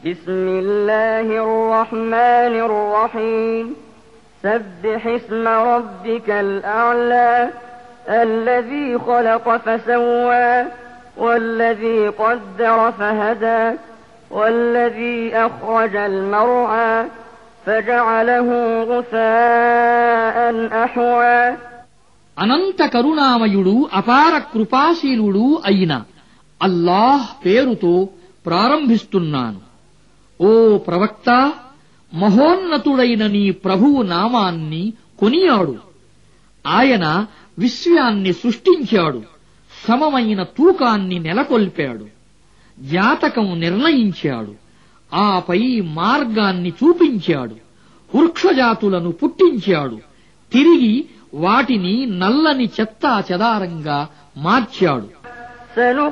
بسم الله الرحمن الرحيم سبح اسم ربك الأعلى الذي خلق فسوى والذي قدر فهدى والذي أخرج المرعى فجعله غثاء أحوى అనంత కరుణామయుడు అపార కృపాశీలుడు అయిన అల్లాహ్ పేరుతో ప్రారంభిస్తున్నాను ఓ ప్రవక్త మహోన్నతుడైన నీ ప్రభువు నామాన్ని కొనియాడు. ఆయన విశ్వాన్ని సృష్టించాడు. సమమైన తూకాన్ని నెలకొల్పాడు. జాతకం నిర్ణయించాడు. ఆపై మార్గాన్ని చూపించాడు. వృక్షజాతులను పుట్టించాడు. తిరిగి వాటిని నల్లని చెత్తా చెదారంగా మార్చాడు. ఫలా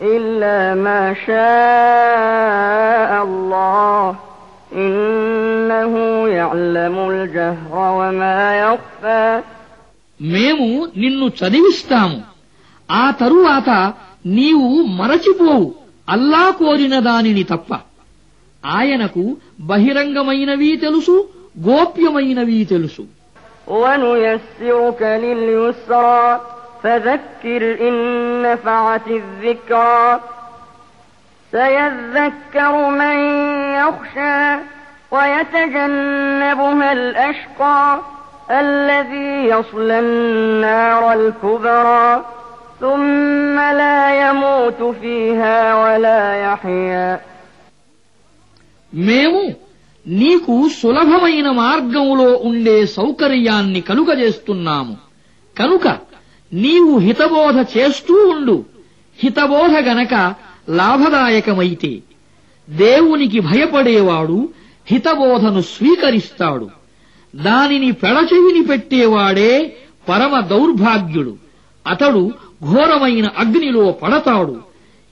إلا ما شاء الله إنه يعلم الجهر وما يخفى మేము నిన్ను చదివిస్తాము ఆ తరువాత నీవు మరచిపోవు అల్లా కోరిన దానిని తప్ప ఆయనకు బహిరంగమైనవి తెలుసు గోప్యమైనవి తెలుసు ونيسرك لليسرى فذكر إن نفعت الذكرى سيذكر من يخشى ويتجنبها الأشقى الذي يصلى النار الكبرى ثم لا يموت فيها ولا يحيا మేము నీకు సులభమైన మార్గంలో ఉండే సౌకర్యాన్ని కలుగజేస్తున్నాము కనుక నీవు హితబోధ చేస్తూ ఉండు హితబోధ గనక లాభదాయకమైతే దేవునికి భయపడేవాడు హితబోధను స్వీకరిస్తాడు దానిని పెడచెవిని పెట్టేవాడే పరమ దౌర్భాగ్యుడు అతడు ఘోరమైన అగ్నిలో పడతాడు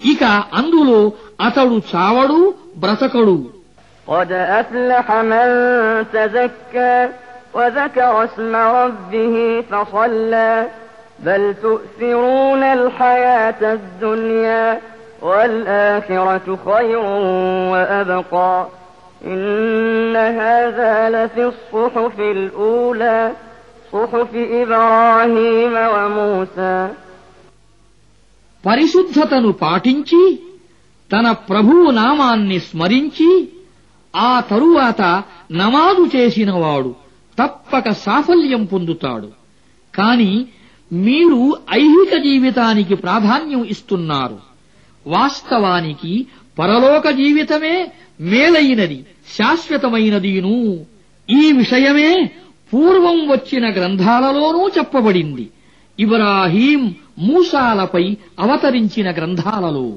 ఇక అందులో అతడు చావడు బ్రతకడు قد أفلح من تزكى وذكر اسم ربه فصلى بل تؤثرون الحياة الدنيا والآخرة خير وأبقى إن هذا لفي الصحف الأولى صحف إبراهيم وموسى పరిశుద్ధతను పాటించి తన ప్రభువు నామాన్ని స్మరించి ఆ తరువాత నమాజు చేసినవాడు తప్పక సాఫల్యం పొందుతాడు కాని మీరు ఐహిక జీవితానికి ప్రాధాన్యం ఇస్తున్నారు. వాస్తవానికి పరలోక జీవితమే మేలైనది శాశ్వతమైనదిను. ఈ విషయమే పూర్వం వచ్చిన గ్రంథాలలోనూ చెప్పబడింది. ఇబ్రాహీం మూసాలపై అవతరించిన గ్రంథాలలో.